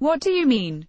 What do you mean?